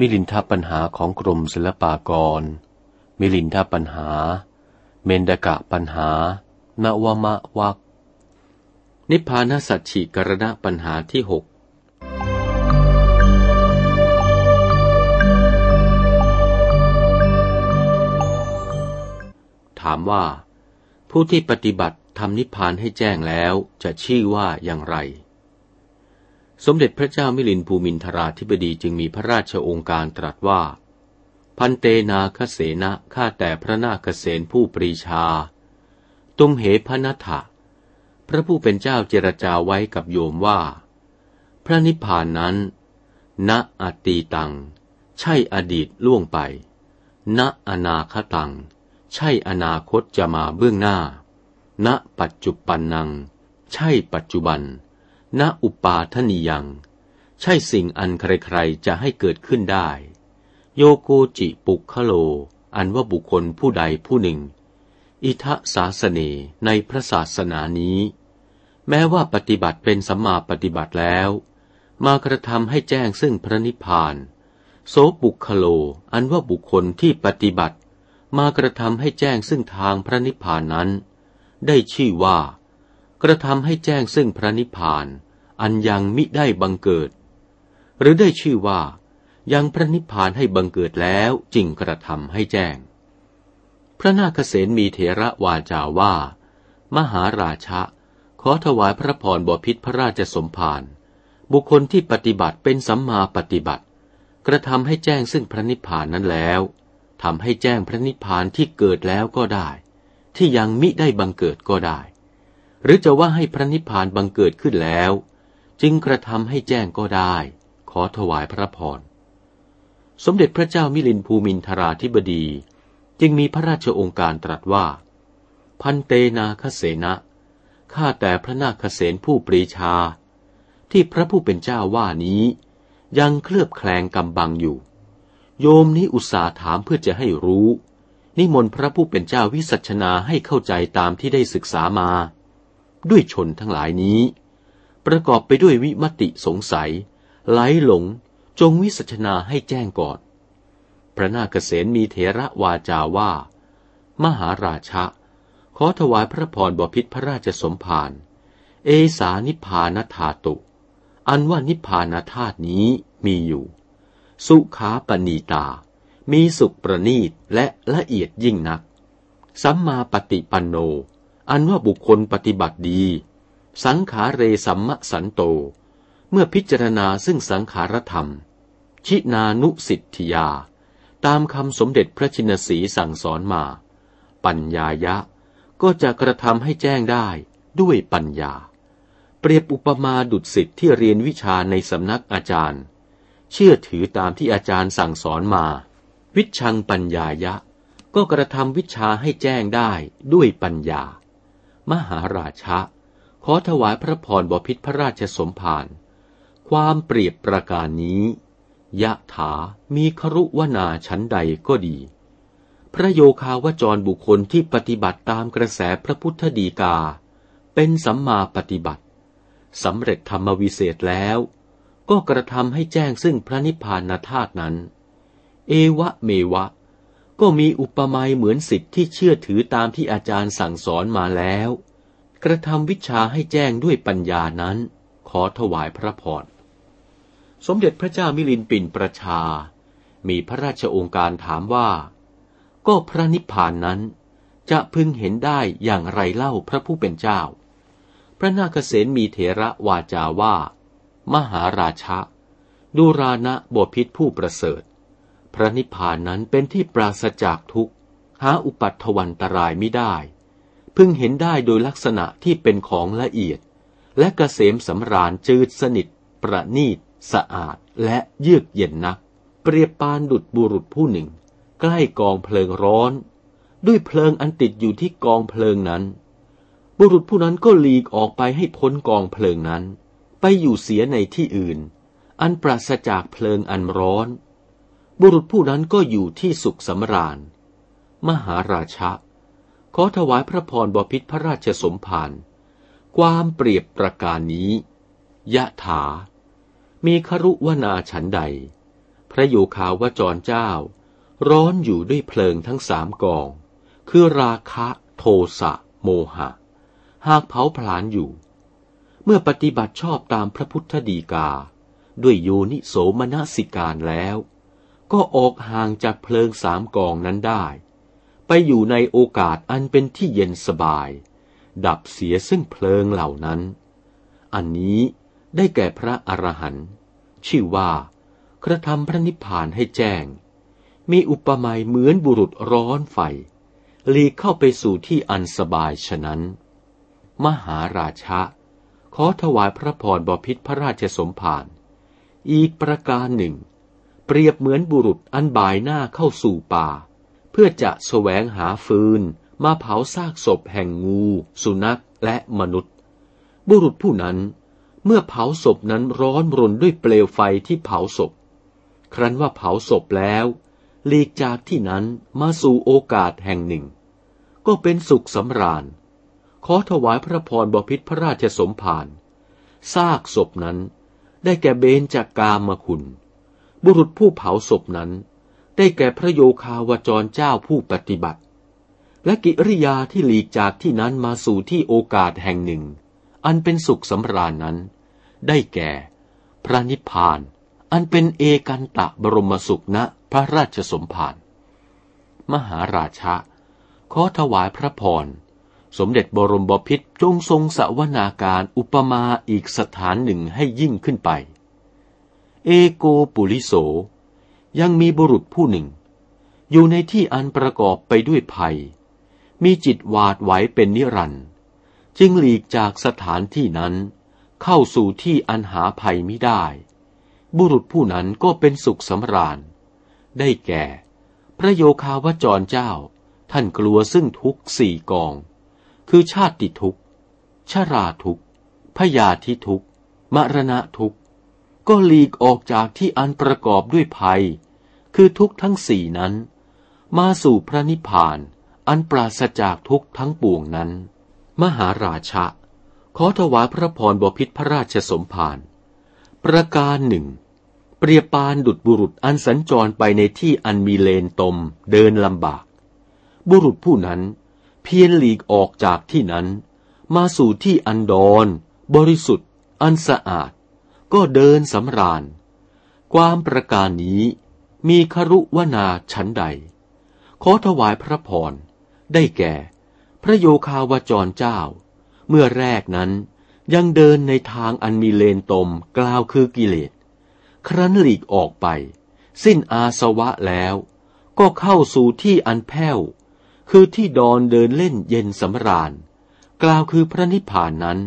มิลินทปัญหาของกรมศิลปากร มิลินทปัญหา เมนดกะปัญหา นวมะวักนิพพานสัจฉิกรณะปัญหาที่หกถามว่า ผู้ที่ปฏิบัติทำนิพพานให้แจ้งแล้วจะชื่อว่าอย่างไร สมเด็จพระเจ้ามิลินภูมินทราธิบดีจึงมีพระราชองค์การตรัสว่า พันเตนาคเสนะข้าแต่พระนาคเสนผู้ปรีชา ตุมเหพนัทะพระผู้เป็นเจ้าเจรจาไว้กับโยมว่า พระนิพพานนั้น ณอตีตัง ใช่อดีตล่วงไป ณอนาคตัง ใช่อนาคตจะมาเบื้องหน้า ณปัจจุปันนัง ใช่ปัจจุบัน ณอุปาทนิยัง ใช่สิ่งอันใครๆจะให้เกิดขึ้นได้ โยโกจิปุคโล อันว่าบุคคลผู้ใดผู้หนึ่ง อิทะสาสเนในพระศาสนานี้ แม้ว่าปฏิบัติเป็นสัมมาปฏิบัติแล้ว มากระทำให้แจ้งซึ่งพระนิพพานโสปุคโล อันว่าบุคคลที่ปฏิบัติ มากระทำให้แจ้งซึ่งทางพระนิพพานนั้น ได้ชื่อว่า กระทำให้แจ้งซึ่งพระนิพพาน อันยังมิได้บังเกิด หรือได้ชื่อว่า ยังพระนิพพานให้บังเกิดแล้วจริงกระทำให้แจ้ง พระนาคเษนมีเถระวาจาว่า มหาราชะ ขอถวายพระพรบพิษพระราชสมภารบุคคลที่ปฏิบัติเป็นสัมมาปฏิบัติ กระทำให้แจ้งซึ่งพระนิพพานนั้นแล้วทำให้แจ้งพระนิพพานที่เกิดแล้วก็ได้ ที่ยังมิได้บังเกิดก็ได้ หรือจะว่าให้พระนิพพานบังเกิดขึ้นแล้ว จึงกระทำให้แจ้งก็ได้ ขอถวายพระพร สมเด็จพระเจ้ามิลินภูมินทราธิบดี จึงมีพระราชองค์การตรัสว่า พันเตนาคเสนะข้าแต่พระนาคเสนผู้ปรีชา ที่พระผู้เป็นเจ้าว่านี้ ยังเคลือบแคลงกำบังอยู่ โยมนี้อุตส่าห์ถามเพื่อจะให้รู้ นิมนต์พระผู้เป็นเจ้าวิสัชนาให้เข้าใจตามที่ได้ศึกษามา ด้วยชนทั้งหลายนี้ ประกอบไปด้วยวิมติสงสัย ไหลหลง จงวิสัชนาให้แจ้งก่อน พระนาคเษนมีเถระวาจาว่า มหาราชะ ขอถวายพระพรบพิษพระราชสมภารเอสานิพานธาตุ อันว่านิพานธาตุนี้มีอยู่ สุขาปณีตา มีสุขประณีตและละเอียดยิ่งนัก สัมมาปฏิปันโน อันว่าบุคคลปฏิบัติดี สังขาเรสัมมสันโต เมื่อพิจารณาซึ่งสังขารธรรม ชินานุสิทธิยา ตามคำสมเด็จพระชินสีสั่งสอนมา ปัญญายะ ก็จะกระทำให้แจ้งได้ด้วยปัญญา เปรียบอุปมาดุดสิทธิ์ที่เรียนวิชาในสำนักอาจารย์ เชื่อถือตามที่อาจารย์สั่งสอนมา วิชังปัญญายะ ก็กระทำวิชาให้แจ้งได้ด้วยปัญญา มหาราชะ ขอถวายพระพรบพิษพระราชสมภาร ความเปรียบประการนี้ ยะถามีครุวนาชั้นใดก็ดี พระโยคาวจรบุคคลที่ปฏิบัติตามกระแสพระพุทธดีกา เป็นสัมมาปฏิบัติสำเร็จธรรมวิเศษแล้ว ก็กระทำให้แจ้งซึ่งพระนิพพานธาตุนั้น เอวะเมวะ ก็มีอุปมาเหมือนสิทธิ์ที่เชื่อถือตามที่อาจารย์สั่งสอนมาแล้ว กระทำวิชาให้แจ้งด้วยปัญญานั้น ขอถวายพระพรสมเด็จพระเจ้ามิลินปินประชา มีพระราชองค์การถามว่า ก็พระนิพพานนั้นจะพึงเห็นได้อย่างไรเล่าพระผู้เป็นเจ้า พระนาคเษนมีเถระวาจาว่า มหาราชะดูรานะบพิษผู้ประเสริฐ พระนิพพานนั้นเป็นที่ปราศจากทุกข์ หาอุปัตถวันตรายไม่ได้ พึงเห็นได้โดยลักษณะที่เป็นของละเอียด และกะเกษมสำราญจืดสนิท ประณีต สะอาดและเยือกเย็นนัก เปรียบปานดุดบุรุษผู้หนึ่ง ใกล้กองเพลิงร้อน ด้วยเพลิงอันติดอยู่ที่กองเพลิงนั้น บุรุษผู้นั้นก็หลีกออกไปให้พ้นกองเพลิงนั้น ไปอยู่เสียในที่อื่น อันปราศจากเพลิงอันร้อน บุรุษผู้นั้นก็อยู่ที่สุขสำราญ มหาราชะ ขอถวายพระพรบพิษพระราชสมภารความเปรียบประการนี้ ยะถา มีครุวนาฉันใด พระโยคาวจรเจ้า ร้อนอยู่ด้วยเพลิงทั้งสามกอง คือราคะโทสะโมหะ หากเผาผลาญอยู่ เมื่อปฏิบัติชอบตามพระพุทธดีกา ด้วยโยนิโสมนสิการแล้ว ก็ออกห่างจากเพลิงสามกองนั้นได้ ไปอยู่ในโอกาสอันเป็นที่เย็นสบาย ดับเสียซึ่งเพลิงเหล่านั้น อันนี้ได้แก่พระอรหันต์ชื่อว่า กระทำพระนิพพานให้แจ้ง มีอุปมาเหมือนบุรุษร้อนไฟหลีกเข้าไปสู่ที่อันสบายฉะนั้น มหาราชะ ขอถวายพระพรบพิษพระราชสมภารอีกประการหนึ่ง เปรียบเหมือนบุรุษอันบ่ายหน้าเข้าสู่ป่า เพื่อจะแสวงหาฟืน มาเผาซากศพแห่งงู สุนัขและมนุษย์ บุรุษผู้นั้นเมื่อเผาศพนั้นร้อนรนด้วยเปลวไฟที่เผาศพ ครั้นว่าเผาศพแล้วหลีกจากที่นั้นมาสู่โอกาสแห่งหนึ่ง ก็เป็นสุขสำราญ ขอถวายพระพรบพิษพระราชสมภารซากศพนั้นได้แก่เบญจากกามคุณ บุรุษผู้เผาศพนั้น ได้แก่พระโยคาวจรเจ้าผู้ปฏิบัติ และกิริยาที่หลีกจากที่นั้นมาสู่ที่โอกาสแห่งหนึ่ง อันเป็นสุขสำราญนั้น ได้แก่ พระนิพพาน อันเป็นเอกันตะบรมสุขณพระราชสมภารมหาราชะขอถวายพระพร สมเด็จบรมบพิตรจงทรงสวนาการอุปมาอีกสถานหนึ่งให้ยิ่งขึ้นไป เอโกปุริโส ยังมีบุรุษผู้หนึ่ง อยู่ในที่อันประกอบไปด้วยภัย มีจิตหวาดไหวเป็นนิรันด์จึงหลีกจากสถานที่นั้น เข้าสู่ที่อันหาภัยไม่ได้ บุรุษผู้นั้นก็เป็นสุขสำราญ ได้แก่ พระโยคาวจรเจ้า ท่านกลัวซึ่งทุกสี่กอง คือชาติทุกข์ชราทุกข์พยาธิทุกข์มรณะทุกข ก็หลีกออกจากที่อันประกอบด้วยภัย คือทุกทั้งสี่นั้น มาสู่พระนิพพาน อันปราศจากทุกทั้งปวงนั้น มหาราชะ ขอถวายพระพรบพิษพระราชสมภารประการหนึ่ง เปรียบปานดุดบุรุษอันสัญจรไปในที่อันมีเลนตมเดินลำบาก บุรุษผู้นั้น เพียรหลีกออกจากที่นั้น มาสู่ที่อันดอน บริสุทธิ์ อันสะอาด ก็เดินสำราญ ความประการนี้มีครุวนาชั้นใด ขอถวายพระพร ได้แก่ พระโยคาวจรเจ้า เมื่อแรกนั้นยังเดินในทางอันมีเลนตมกล่าวคือกิเลส ครั้นหลีกออกไป สิ้นอาสวะแล้ว ก็เข้าสู่ที่อันแผ้ว คือที่ดอนเดินเล่นเย็นสำราญ กล่าวคือพระนิพพานนั้น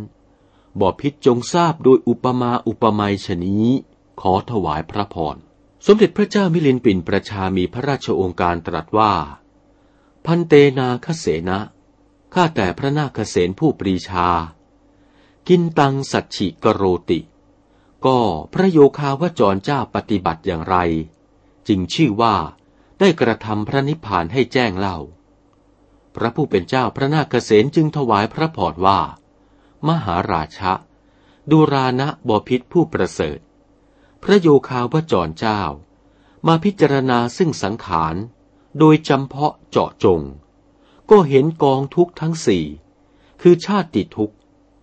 บอพิษจงทราบโดยอุปมาอุปไมยชนี้ ขอถวายพระพร สมเด็จพระเจ้ามิลินปินประชามีพระราชโองการตรัสว่า พันเตนาคเสนะข้าแต่พระนาคเษนผู้ปรีชา กินตังสัจฉิกโรติ ก็พระโยคาวจรเจ้าปฏิบัติอย่างไร จึงชื่อว่าได้กระทำพระนิพพานให้แจ้งเล่า พระผู้เป็นเจ้าพระนาคเษนจึงถวายพระพรว่า มหาราชะ ดูรานะบพิษผู้ประเสริฐ พระโยคาวจรเจ้า มาพิจารณาซึ่งสังขาร โดยจำเพาะเจาะจง ก็เห็นกองทุกข์ทั้งสี่ คือชาติทุกข์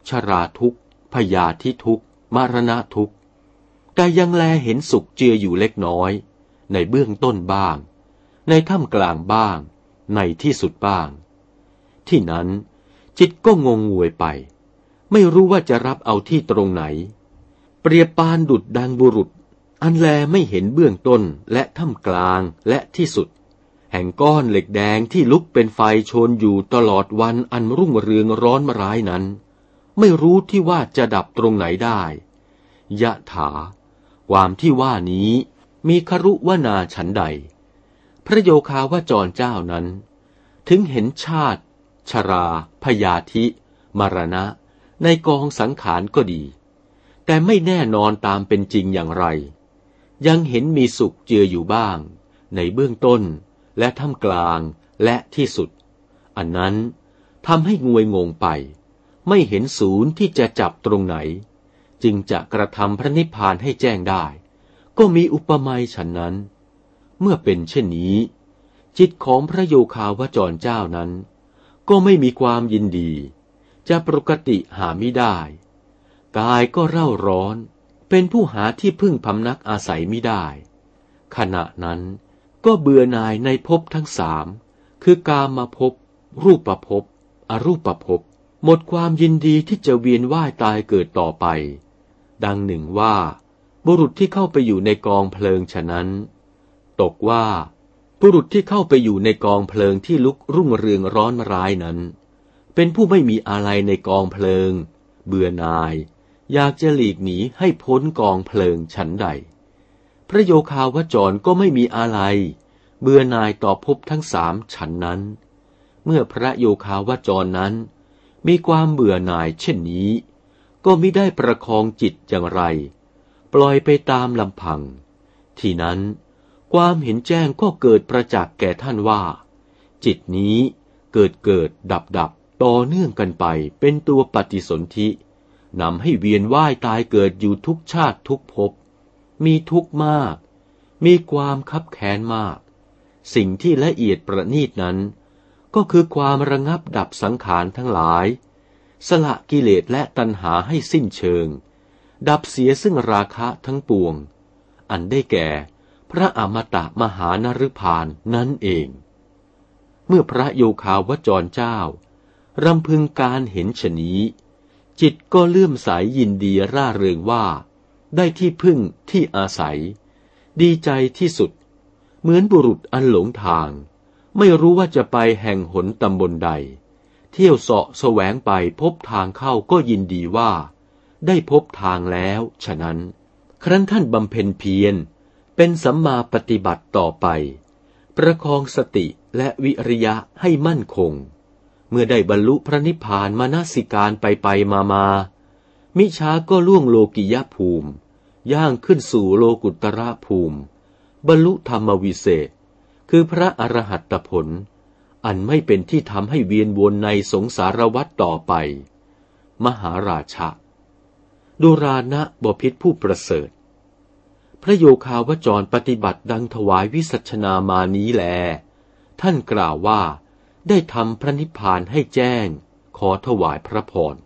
ชราทุกข์พยาธิทุกข์ มรณะทุกข์ แต่ยังแลเห็นสุขเจืออยู่เล็กน้อย ในเบื้องต้นบ้าง ในท่ามกลางบ้าง ในที่สุดบ้าง ที่นั้นจิตก็งงงวยไป ไม่รู้ว่าจะรับเอาที่ตรงไหน เปรียบปานดุดดังบุรุษ อันแลไม่เห็นเบื้องต้นและท่ามกลางและที่สุด แห่งก้อนเหล็กแดงที่ลุกเป็นไฟโชนอยู่ตลอดวันอันรุ่งเรืองร้อนมร้ายนั้น ไม่รู้ที่ว่าจะดับตรงไหนได้ยะถา ความที่ว่านี้มีครุวนาฉันใด พระโยคาวาจรเจ้านั้น ถึงเห็นชาติ ชรา พยาธิ มรณะ ในกองสังขารก็ดี แต่ไม่แน่นอนตามเป็นจริงอย่างไร ยังเห็นมีสุขเจืออยู่บ้าง ในเบื้องต้นและท่ามกลางและที่สุด อันนั้นทำให้งวยงงไป ไม่เห็นศูนย์ที่จะจับตรงไหน จึงจะกระทำพระนิพพานให้แจ้งได้ ก็มีอุปมาฉันนั้น เมื่อเป็นเช่นนี้ จิตของพระโยคาวจรเจ้านั้น ก็ไม่มีความยินดี จะปกติหาไม่ได้ กายก็เร่าร้อน เป็นผู้หาที่พึ่งพำนักอาศัยไม่ได้ ขณะนั้นก็เบื่อหน่ายในภพทั้งสาม คือกามาภพรูปภพอรูปภพหมดความยินดีที่จะเวียนว่ายตายเกิดต่อไป ดังหนึ่งว่า บุรุษที่เข้าไปอยู่ในกองเพลิงฉะนั้น ตกว่า บุรุษที่เข้าไปอยู่ในกองเพลิงที่ลุกรุ่งเรืองร้อนร้ายนั้น เป็นผู้ไม่มีอะไรในกองเพลิง เบื่อหน่าย อยากจะหลีกหนีให้พ้นกองเพลิงฉันใด พระโยคาวจรก็ไม่มีอะไร เบื่อนายต่อภพทั้งสามฉันนั้น เมื่อพระโยคาวจรนั้น มีความเบื่อหน่ายเช่นนี้ ก็ไม่ได้ประคองจิตอย่างไร ปล่อยไปตามลำพัง ที่นั้นความเห็นแจ้งก็เกิดประจักษ์แก่ท่านว่า จิตนี้เกิดเกิดดับดับ ต่อเนื่องกันไปเป็นตัวปฏิสนธินำให้เวียนว่ายตายเกิดอยู่ทุกชาติทุกภพ มีทุกข์มาก มีความคับแค้นมาก สิ่งที่ละเอียดประณีตนั้น ก็คือความระงับดับสังขารทั้งหลาย สละกิเลสและตัณหาให้สิ้นเชิง ดับเสียซึ่งราคะทั้งปวง อันได้แก่พระอมตะมหานรพานนั่นเอง เมื่อพระโยคาวจรเจ้า รำพึงการเห็นชนี้ จิตก็เลื่อมใสยยินดีร่าเริงว่า ได้ที่พึ่งที่อาศัย ดีใจที่สุด เหมือนบุรุษอันหลงทาง ไม่รู้ว่าจะไปแห่งหนตำบลใด เที่ยวเสาะแสวงไปพบทางเข้าก็ยินดีว่า ได้พบทางแล้วฉะนั้น ครั้นท่านบำเพ็ญเพียรเป็นสัมมาปฏิบัติต่อไป ประคองสติและวิริยะให้มั่นคง เมื่อได้บรรลุพระนิพพานมานาสิการไปไปมามา มิช้าก็ล่วงโลกิยภูมิ ย่างขึ้นสู่โลกุตระภูมิ บรรลุธรรมวิเศษ คือพระอรหัตผล อันไม่เป็นที่ทำให้เวียนวนในสงสารวัฏต่อไป มหาราชะดุรานะบพิษผู้ประเสริฐ พระโยคาวจรปฏิบัติดังถวายวิสัชนามานี้แล ท่านกล่าวว่า ได้ทำพระนิพพานให้แจ้ง ขอถวายพระพร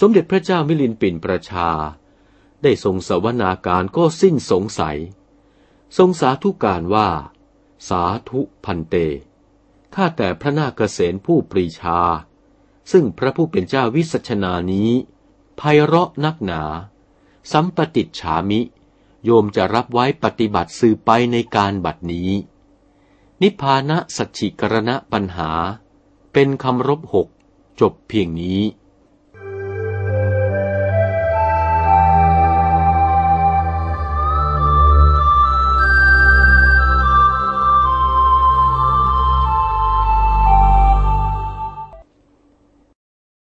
สมเด็จพระเจ้ามิลินปินประชา ได้ทรงสวนาการก็สิ้นสงสัย ทรงสาธุการว่า สาธุพันเต ข้าแต่พระนาคเษนผู้ปรีชา ซึ่งพระผู้เป็นเจ้าวิสัชนานี้ไพเราะนักหนา สัมปติฉามิ โยมจะรับไว้ปฏิบัติสืบไปในการบัดนี้ นิพพานะสัจฉิกรณะปัญหา เป็นคำรบหกจบเพียงนี้